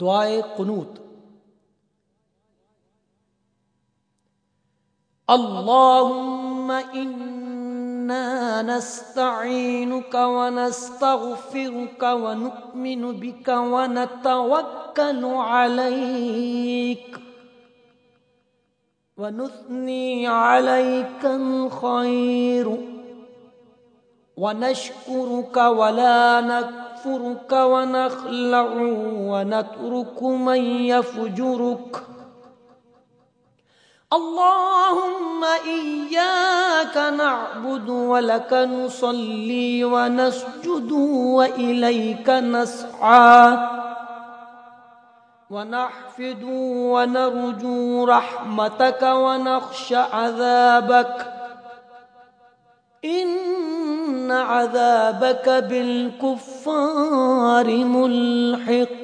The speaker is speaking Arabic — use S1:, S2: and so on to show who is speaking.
S1: دعائے قنوت. اللهم إنا نستعينك ونستغفرك ونؤمن بك ونتوكل عليك. ونثني عليك الخير. ونشكرك ولا نكفرك ونخلع ونترك من يفجرك. اللهم إياك نعبد ولك نصلي ونسجد وإليك نسعى. ونحفد ونرجو رحمتك ونخشى عذابك. عذابك بالكفار ملحق.